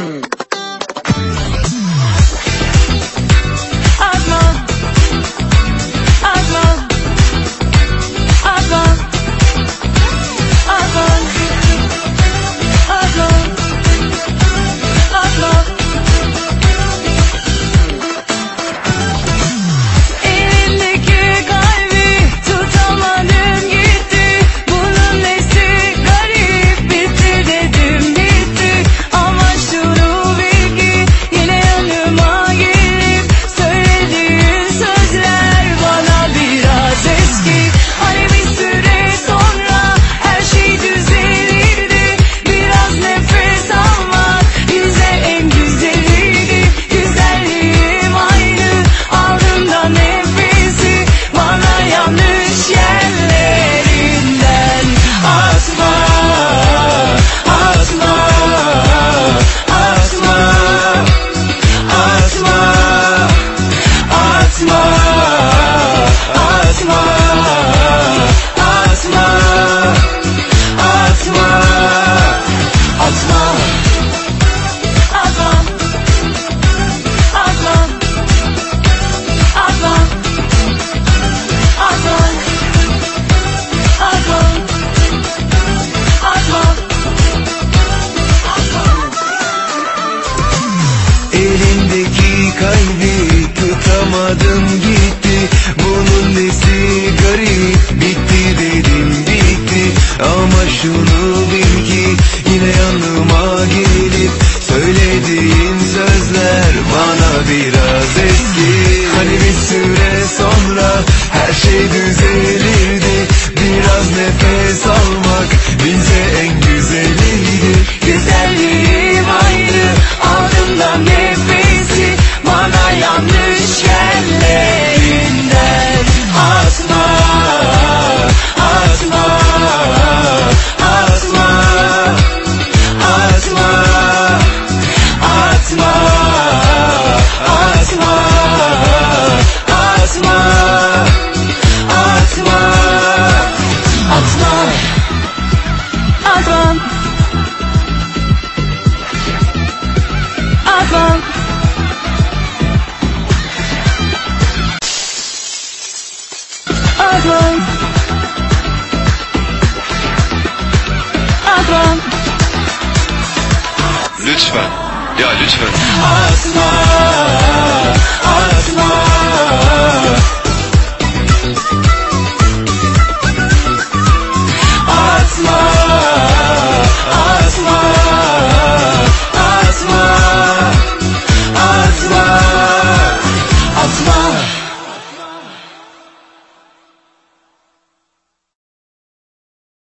Mm-hmm. smile. Anladım gitti. Bunun nesi garip? Bitti dedim bitti. Ama şunu bil ki Yine yanıma gelip söylediğin sözler Bana biraz eski. Hani bir süre sonra her şey düzelir. kalk. Adron. Adron. Lütfen. Ya lütfen. Aslan.